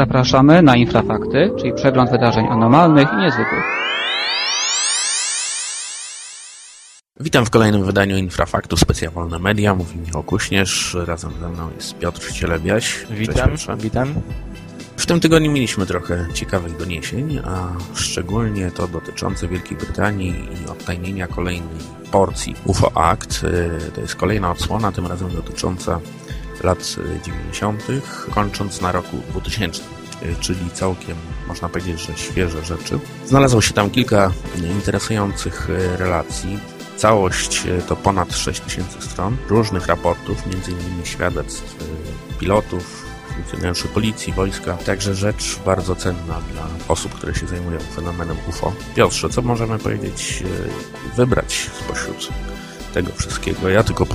Zapraszamy na Infrafakty, czyli przegląd wydarzeń anormalnych i niezwykłych. Witam w kolejnym wydaniu Infrafaktu Specjalne Media. Mówi Michał Kuśnierz, razem ze mną jest Piotr Cielebiaś. Witam, witam. W tym tygodniu mieliśmy trochę ciekawych doniesień, a szczególnie to dotyczące Wielkiej Brytanii i odtajnienia kolejnej porcji UFO Act. To jest kolejna odsłona, tym razem dotycząca lat 90., kończąc na roku 2000, czyli całkiem, można powiedzieć, że świeże rzeczy. Znalazło się tam kilka interesujących relacji. Całość to ponad 6000 stron różnych raportów, m.in. świadectw pilotów, funkcjonariuszy policji, wojska. Także rzecz bardzo cenna dla osób, które się zajmują fenomenem UFO. Piotrze, co możemy powiedzieć, wybrać spośród tego wszystkiego? Ja tylko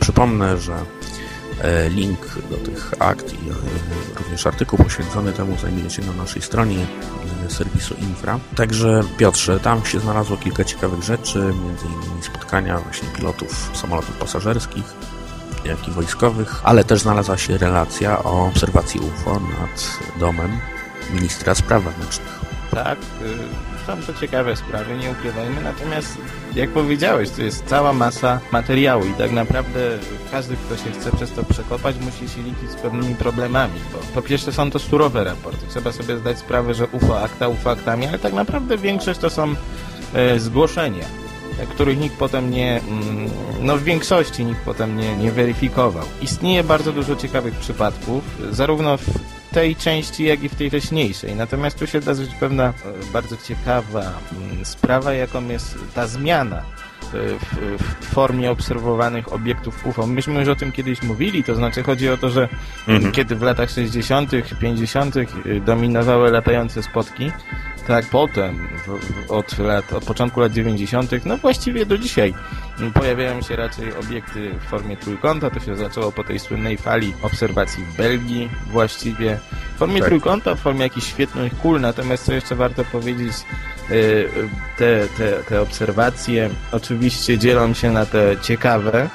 przypomnę, że link do tych akt i również artykuł poświęcony temu znajduje się na naszej stronie serwisu Infra. Także Piotrze, tam się znalazło kilka ciekawych rzeczy, innymi spotkania właśnie pilotów samolotów pasażerskich, jak i wojskowych, ale też znalazła się relacja o obserwacji UFO nad domem ministra spraw wewnętrznych. Tak, są to ciekawe sprawy, nie ukrywajmy, natomiast jak powiedziałeś, to jest cała masa materiału i tak naprawdę każdy, kto się chce przez to przekopać, musi się liczyć z pewnymi problemami, bo po pierwsze są to surowe raporty, trzeba sobie zdać sprawę, że UFO akta, UFO aktami, ale tak naprawdę większość to są e, zgłoszenia, których nikt potem nie, mm, no w większości nikt potem nie, nie weryfikował. Istnieje bardzo dużo ciekawych przypadków, zarówno w tej części, jak i w tej wcześniejszej. Natomiast tu się zdarzyć pewna bardzo ciekawa sprawa, jaką jest ta zmiana w, w, formie obserwowanych obiektów UFO. Myśmy już o tym kiedyś mówili, to znaczy chodzi o to, że mhm. kiedy w latach 60., 50. dominowały latające spotki, tak potem, w, od, lat, od początku lat 90., no właściwie do dzisiaj pojawiają się raczej obiekty w formie trójkąta. To się zaczęło po tej słynnej fali obserwacji w Belgii właściwie. W formie tak. trójkąta, w formie jakichś świetnych kul. Natomiast co jeszcze warto powiedzieć, te, te, te obserwacje oczywiście dzielą się na te ciekawe,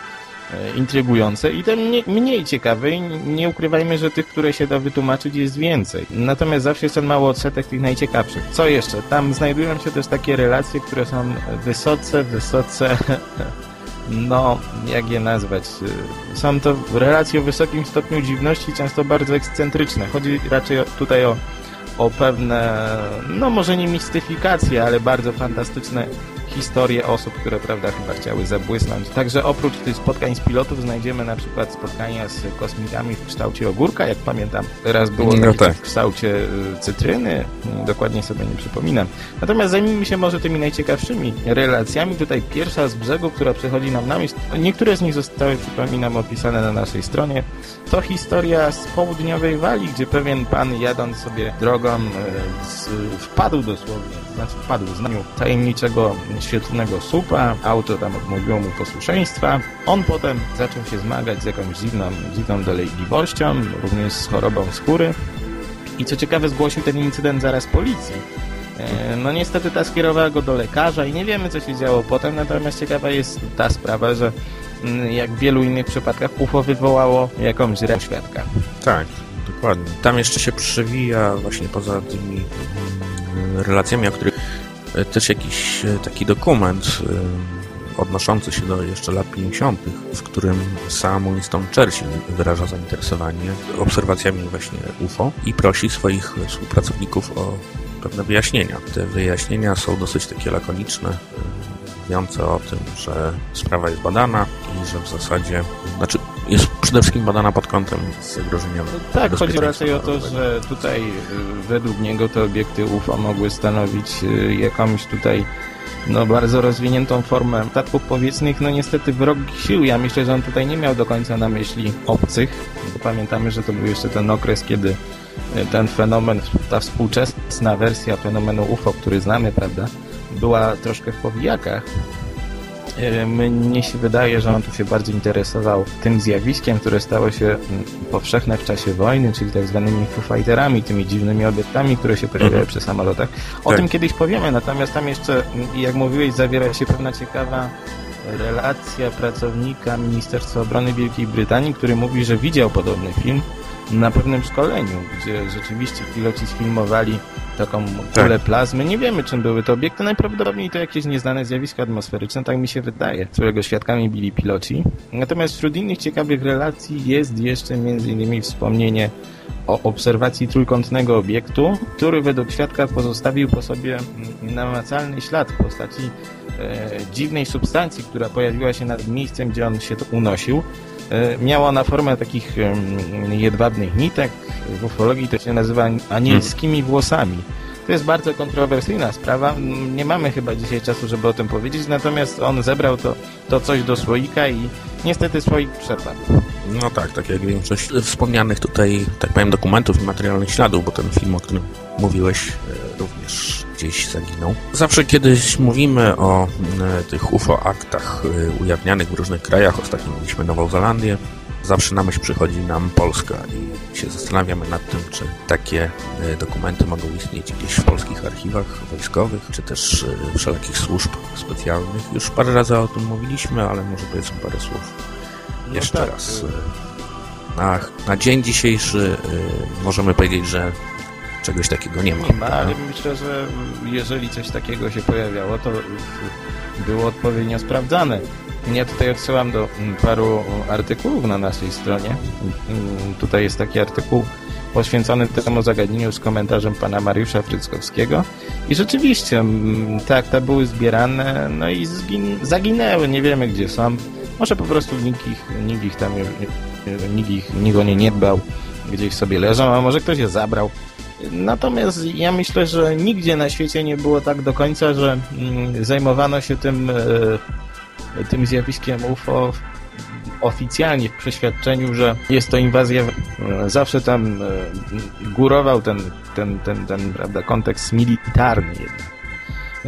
E, intrygujące i te mniej, mniej ciekawe i nie ukrywajmy, że tych, które się da wytłumaczyć jest więcej. Natomiast zawsze jest ten mały odsetek tych najciekawszych. Co jeszcze? Tam znajdują się też takie relacje, które są wysoce, wysoce no, jak je nazwać? Są to relacje o wysokim stopniu dziwności, często bardzo ekscentryczne. Chodzi raczej tutaj o, o pewne, no może nie mistyfikacje, ale bardzo fantastyczne historie osób, które prawda chyba chciały zabłysnąć. Także oprócz tych spotkań z pilotów znajdziemy na przykład spotkania z kosmitami w kształcie ogórka, jak pamiętam. Teraz było no tak. w kształcie y, cytryny, dokładnie sobie nie przypominam. Natomiast zajmijmy się może tymi najciekawszymi relacjami. Tutaj pierwsza z brzegu, która przychodzi nam na myśl. Niektóre z nich zostały, przypominam, opisane na naszej stronie. To historia z południowej Walii, gdzie pewien pan jadąc sobie drogą y, wpadł dosłownie, znaczy wpadł w znaniu tajemniczego świetlnego słupa, auto tam odmówiło mu posłuszeństwa. On potem zaczął się zmagać z jakąś dziwną, dziwną dolegliwością, również z chorobą skóry. I co ciekawe, zgłosił ten incydent zaraz policji. E, no niestety ta skierowała go do lekarza i nie wiemy, co się działo potem, natomiast ciekawa jest ta sprawa, że mm, jak w wielu innych przypadkach UFO wywołało jakąś reakcję świadka. Tak, dokładnie. Tam jeszcze się przewija właśnie poza tymi mm, relacjami, o których też jakiś e, taki dokument e, odnoszący się do jeszcze lat 50., w którym sam Winston Churchill wyraża zainteresowanie obserwacjami właśnie UFO i prosi swoich współpracowników o pewne wyjaśnienia. Te wyjaśnienia są dosyć takie lakoniczne, mówiące o tym, że sprawa jest badana i że w zasadzie, znaczy jest przede wszystkim badana pod kątem zagrożenia. No tak, chodzi raczej o to, że tutaj y, według niego te obiekty UFO mogły stanowić y, jakąś tutaj no, bardzo rozwiniętą formę statków powietrznych, no niestety wrogich sił. Ja myślę, że on tutaj nie miał do końca na myśli obcych. Pamiętamy, że to był jeszcze ten okres, kiedy y, ten fenomen, ta współczesna wersja fenomenu UFO, który znamy, prawda, była troszkę w powijakach mnie się wydaje, że on tu się bardziej interesował tym zjawiskiem, które stało się mm, powszechne w czasie wojny, czyli tak zwanymi fighterami, tymi dziwnymi obiektami, które się pojawiały mhm. przy samolotach. O tak. tym kiedyś powiemy, natomiast tam jeszcze, mm, jak mówiłeś, zawiera się pewna ciekawa relacja pracownika Ministerstwa Obrony Wielkiej Brytanii, który mówi, że widział podobny film na pewnym szkoleniu, gdzie rzeczywiście piloci sfilmowali taką kulę tak. plazmy. Nie wiemy, czym były te obiekty. Najprawdopodobniej to jakieś nieznane zjawisko atmosferyczne, tak mi się wydaje, którego świadkami byli piloci. Natomiast wśród innych ciekawych relacji jest jeszcze m.in. wspomnienie o obserwacji trójkątnego obiektu, który według świadka pozostawił po sobie namacalny ślad w postaci e, dziwnej substancji, która pojawiła się nad miejscem, gdzie on się unosił. E, miała ona formę takich jedwabnych nitek. W ufologii to się nazywa anielskimi włosami. To jest bardzo kontrowersyjna sprawa. Nie mamy chyba dzisiaj czasu, żeby o tym powiedzieć, natomiast on zebrał to, to coś do słoika i niestety słoik przepadł. No tak, tak jak większość wspomnianych tutaj, tak powiem, dokumentów i materialnych śladów, bo ten film, o którym mówiłeś, e, również gdzieś zaginął. Zawsze kiedyś mówimy o e, tych UFO-aktach e, ujawnianych w różnych krajach, ostatnio mieliśmy Nową Zelandię, zawsze na myśl przychodzi nam Polska i się zastanawiamy nad tym, czy takie dokumenty mogą istnieć gdzieś w polskich archiwach wojskowych, czy też wszelakich służb specjalnych. Już parę razy o tym mówiliśmy, ale może powiedzmy parę słów no jeszcze tak. raz. Na, na dzień dzisiejszy możemy powiedzieć, że czegoś takiego nie ma. Nie ma, ale myślę, że jeżeli coś takiego się pojawiało, to było odpowiednio sprawdzane. Ja tutaj odsyłam do paru artykułów na naszej stronie. Tutaj jest taki artykuł poświęcony temu zagadnieniu z komentarzem pana Mariusza Fryckowskiego. I rzeczywiście, te akta były zbierane, no i zgin zaginęły, nie wiemy gdzie są. Może po prostu nikt ich, nikt ich tam, nikt, ich, nikt o nie nie dbał, gdzieś sobie leżą, a może ktoś je zabrał. Natomiast ja myślę, że nigdzie na świecie nie było tak do końca, że mm, zajmowano się tym, e, tym zjawiskiem UFO oficjalnie w przeświadczeniu, że jest to inwazja. Zawsze tam e, górował ten, ten, ten, ten prawda, kontekst militarny jednak.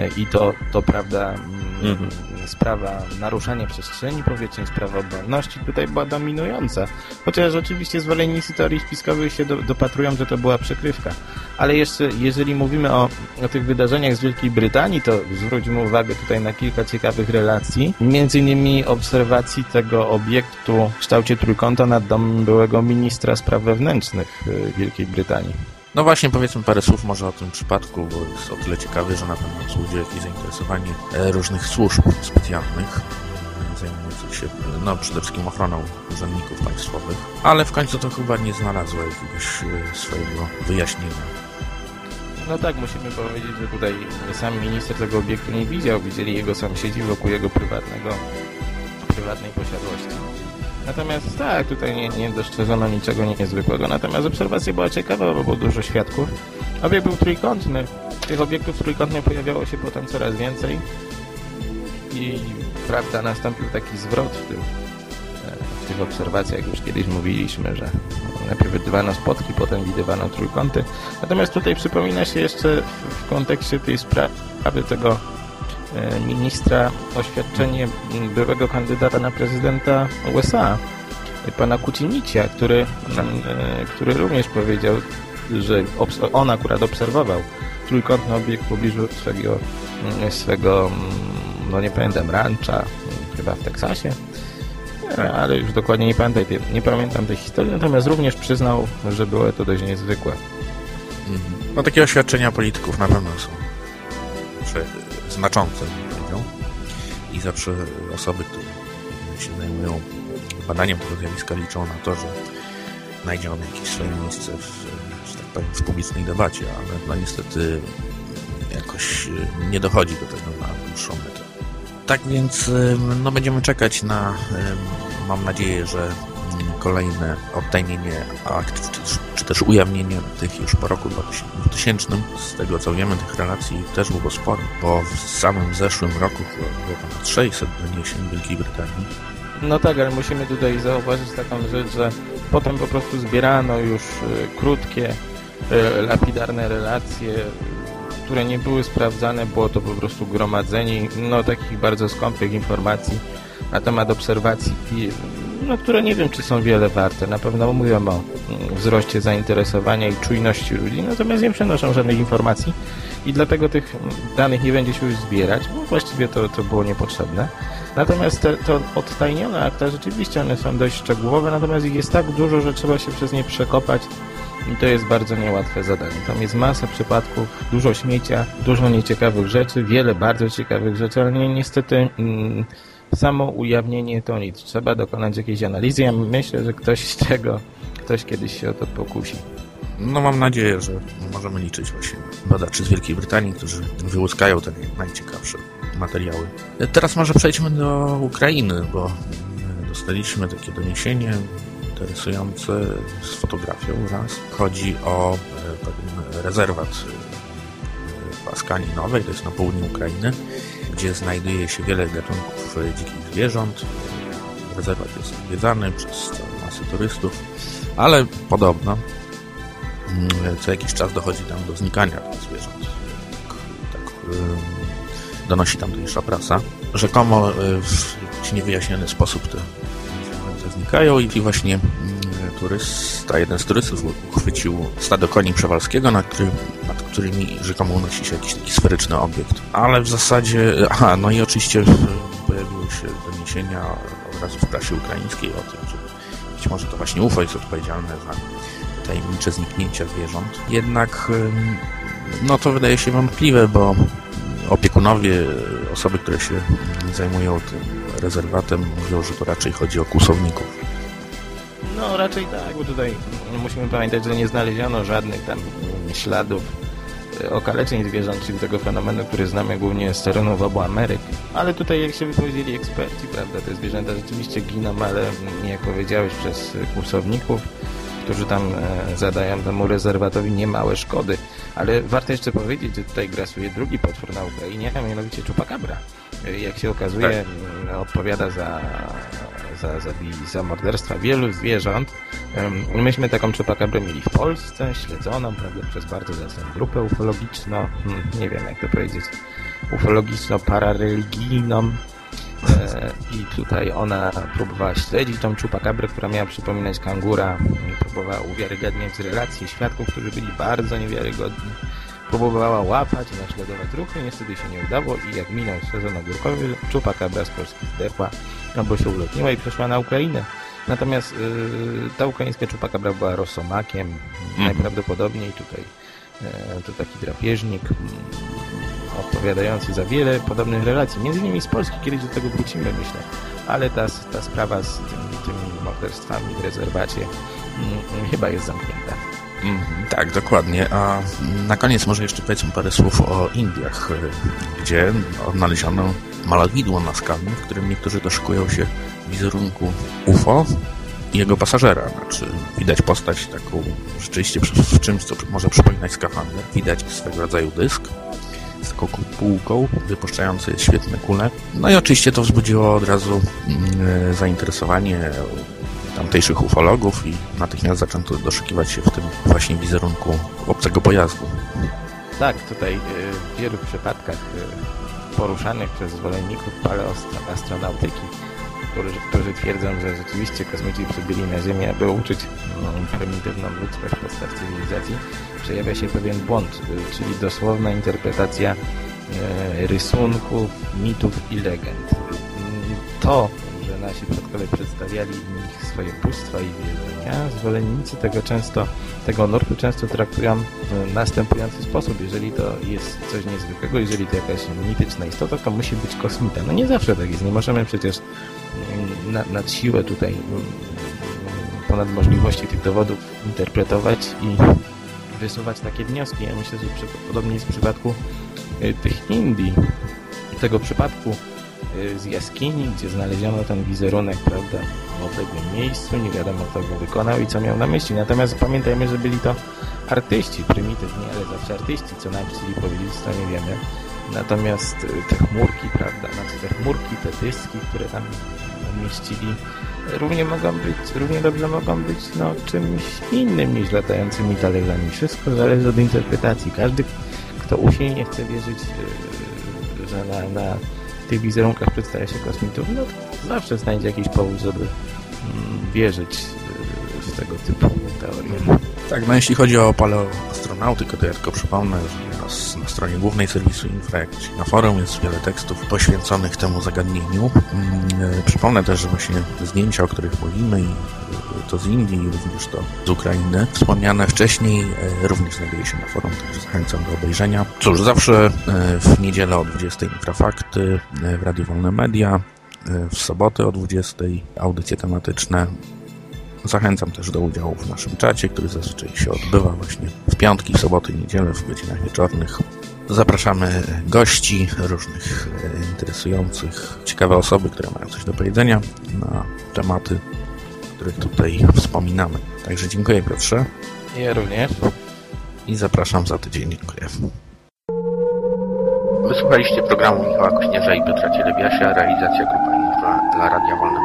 I to, to prawda, mm, mhm sprawa naruszania przestrzeni powietrznej, sprawa obronności tutaj była dominująca. Chociaż oczywiście zwolennicy teorii spiskowych się do, dopatrują, że to była przykrywka. Ale jeszcze, jeżeli mówimy o, o tych wydarzeniach z Wielkiej Brytanii, to zwróćmy uwagę tutaj na kilka ciekawych relacji. Między innymi obserwacji tego obiektu w kształcie trójkąta nad domem byłego ministra spraw wewnętrznych y, Wielkiej Brytanii. No właśnie, powiedzmy parę słów może o tym przypadku, bo jest o tyle ciekawy, że na pewno wzbudzi jakieś zainteresowanie e, różnych służb specjalnych e, zajmujących się no, przede wszystkim ochroną urzędników państwowych, ale w końcu to chyba nie znalazło jakiegoś e, swojego wyjaśnienia. No tak, musimy powiedzieć, że tutaj sam minister tego obiektu nie widział, widzieli jego sąsiedzi wokół jego prywatnego, prywatnej posiadłości. Natomiast tak, tutaj nie, nie dostrzeżono niczego niezwykłego. Natomiast obserwacja była ciekawa, bo było dużo świadków. Obiekt był trójkątny. Tych obiektów trójkątnych pojawiało się potem coraz więcej. I prawda, nastąpił taki zwrot w, tym, e, w tych obserwacjach. Już kiedyś mówiliśmy, że najpierw widywano spotki, potem widywano trójkąty. Natomiast tutaj przypomina się jeszcze w kontekście tej sprawy tego ministra oświadczenie byłego kandydata na prezydenta USA, pana Kucinicia, który, e, który również powiedział, że on akurat obserwował trójkątny obiekt w pobliżu swego, swego no nie pamiętam, rancha, chyba w Teksasie, e, ale już dokładnie nie pamiętam, nie pamiętam tej historii, natomiast również przyznał, że było to dość niezwykłe. Mhm. No takie oświadczenia polityków na pewno są bym powiedział. I zawsze osoby, które się zajmują badaniem tego zjawiska liczą na to, że znajdzie on jakieś swoje miejsce w, że tak powiem, w publicznej debacie, ale no niestety jakoś nie dochodzi do tego na dłuższą metę. Tak więc no, będziemy czekać na, mam nadzieję, że kolejne odtajnienie akt, czy, czy, też ujawnienie tych już po roku 2000. Z tego co wiemy, tych relacji też było sporo, bo w samym zeszłym roku było ponad 600 doniesień Wielkiej Brytanii. No tak, ale musimy tutaj zauważyć taką rzecz, że potem po prostu zbierano już y, krótkie, y, lapidarne relacje, które nie były sprawdzane, było to po prostu gromadzenie no, takich bardzo skąpych informacji na temat obserwacji no, które nie wiem, czy są wiele warte. Na pewno mówią o mm, wzroście zainteresowania i czujności ludzi, natomiast nie przenoszą żadnych informacji i dlatego tych danych nie będzie się już zbierać, bo właściwie to, to było niepotrzebne. Natomiast te, to odtajnione akta rzeczywiście one są dość szczegółowe, natomiast ich jest tak dużo, że trzeba się przez nie przekopać i to jest bardzo niełatwe zadanie. Tam jest masa przypadków, dużo śmiecia, dużo nieciekawych rzeczy, wiele bardzo ciekawych rzeczy, ale nie, niestety mm, samo ujawnienie to nic. Trzeba dokonać jakiejś analizy. Ja myślę, że ktoś z tego, ktoś kiedyś się o to pokusi. No mam nadzieję, że możemy liczyć właśnie badaczy z Wielkiej Brytanii, którzy wyłuskają te najciekawsze materiały. Teraz może przejdźmy do Ukrainy, bo dostaliśmy takie doniesienie interesujące z fotografią raz. Chodzi o e, pewien rezerwat w e, to jest na południu Ukrainy, gdzie znajduje się wiele gatunków e, dzikich zwierząt. Rezerwat jest odwiedzany przez masę turystów, ale podobno mm, co jakiś czas dochodzi tam do znikania tych zwierząt. Tak, tak donosi tamtejsza prasa. Rzekomo w jakiś niewyjaśniony sposób te zwierzęta znikają i właśnie turysta, jeden z turystów uchwycił stado koni przewalskiego, nad, który, nad którymi rzekomo unosi się jakiś taki sferyczny obiekt. Ale w zasadzie, aha, no i oczywiście pojawiły się doniesienia od razu w prasie ukraińskiej o tym, że być może to właśnie UFO jest odpowiedzialne za tajemnicze zniknięcia zwierząt. Jednak no to wydaje się wątpliwe, bo opiekunowie, osoby, które się zajmują tym rezerwatem, mówią, że to raczej chodzi o kłusowników. No raczej tak, bo tutaj musimy pamiętać, że nie znaleziono żadnych tam śladów e, okaleczeń zwierząt, czyli tego fenomenu, który znamy głównie z terenów obu Ameryk. Ale tutaj, jak się wypowiedzieli eksperci, prawda, te zwierzęta rzeczywiście giną, ale jak powiedziałeś, przez kłusowników którzy tam e, zadają temu rezerwatowi niemałe szkody. Ale warto jeszcze powiedzieć, że tutaj grasuje drugi potwór na Ukrainie, a mianowicie czupakabra. E, jak się okazuje, tak. odpowiada za, za, za, za morderstwa wielu zwierząt. Myśmy taką czupakabrę mieli w Polsce, śledzoną prawda, przez bardzo zacną grupę ufologiczną, hmm, nie wiem jak to powiedzieć, ufologiczno-parareligijną, E, i tutaj ona próbowała śledzić tą czupakabrę, która miała przypominać kangura, próbowała uwiarygadniać relacje świadków, którzy byli bardzo niewiarygodni. Próbowała łapać i naśladować ruchy, niestety się nie udało i jak minął sezon ogórkowy, czupakabra z Polski zdechła albo się ulotniła i przeszła na Ukrainę. Natomiast yy, ta ukraińska czupakabra była rosomakiem, mm. najprawdopodobniej tutaj yy, to taki drapieżnik, odpowiadający za wiele podobnych relacji, między innymi z Polski, kiedyś do tego wrócimy, myślę, ale ta, ta sprawa z tymi, tymi morderstwami w rezerwacie hmm, chyba jest zamknięta. Mm, tak, dokładnie. A na koniec może jeszcze powiedzmy parę słów o Indiach, gdzie odnaleziono malowidło naskalne, w którym niektórzy doszukują się wizerunku UFO i jego pasażera. Znaczy, widać postać taką rzeczywiście w czymś, co może przypominać skafander. Widać swego rodzaju dysk, z taką półką wypuszczający świetne kule. No i oczywiście to wzbudziło od razu mm, zainteresowanie tamtejszych ufologów i natychmiast zaczęto doszukiwać się w tym właśnie wizerunku obcego pojazdu. Tak, tutaj w wielu przypadkach poruszanych przez zwolenników paleoastronautyki którzy, którzy twierdzą, że rzeczywiście kosmici przybyli na Ziemię, aby uczyć no, prymitywną ludzkość podstaw cywilizacji, przejawia się pewien błąd, czyli dosłowna interpretacja e, rysunków, mitów i legend. To, nasi przodkowie przedstawiali w swoje bóstwa i wierzenia, zwolennicy tego często, tego nurtu często traktują w następujący sposób. Jeżeli to jest coś niezwykłego, jeżeli to jakaś mityczna istota, to musi być kosmita. No nie zawsze tak jest. Nie możemy przecież nad, nad siłę tutaj ponad możliwości tych dowodów interpretować i wysuwać takie wnioski. Ja myślę, że podobnie jest w przypadku y, tych Indii. Tego przypadku z jaskini, gdzie znaleziono ten wizerunek, prawda, w odległym miejscu, nie wiadomo kto go wykonał i co miał na myśli. Natomiast pamiętajmy, że byli to artyści, prymitywni, ale zawsze artyści, co nam chcieli powiedzieć, to nie wiemy. Natomiast y, te chmurki, prawda, znaczy te chmurki, te dyski, które tam umieścili, równie mogą być, równie dobrze mogą być no, czymś innym niż latającymi talerzami. Wszystko zależy od interpretacji. Każdy, kto usilnie chce wierzyć, y, że na, na tych wizerunkach przedstawia się kosmitów, no zawsze znajdzie jakiś powód, żeby mm, wierzyć y, w tego typu teorie. Tak, no jeśli chodzi o paleoastronautykę, to ja tylko przypomnę, że na, na stronie głównej serwisu Infra, jak i na forum jest wiele tekstów poświęconych temu zagadnieniu. Mm, e, Przypomnę też, że właśnie zdjęcia, o których mówimy, e, to z Indii, i również to z Ukrainy, wspomniane wcześniej, e, również znajduje się na forum, także zachęcam do obejrzenia. Cóż, zawsze w niedzielę o 20 Infrafakty, w Radio Wolne Media, w sobotę o 20 audycje tematyczne, Zachęcam też do udziału w naszym czacie, który zazwyczaj się odbywa właśnie w piątki, soboty i niedzielę w godzinach wieczornych. Zapraszamy gości różnych e, interesujących, ciekawe osoby, które mają coś do powiedzenia na tematy, o których tutaj wspominamy. Także dziękuję Piotrze Ja również. i zapraszam za tydzień. Dziękuję. Wysłuchaliście programu Michała Kośnierza i Piotra Cielebiasia, realizacja Grupa Infra dla Radia Wolne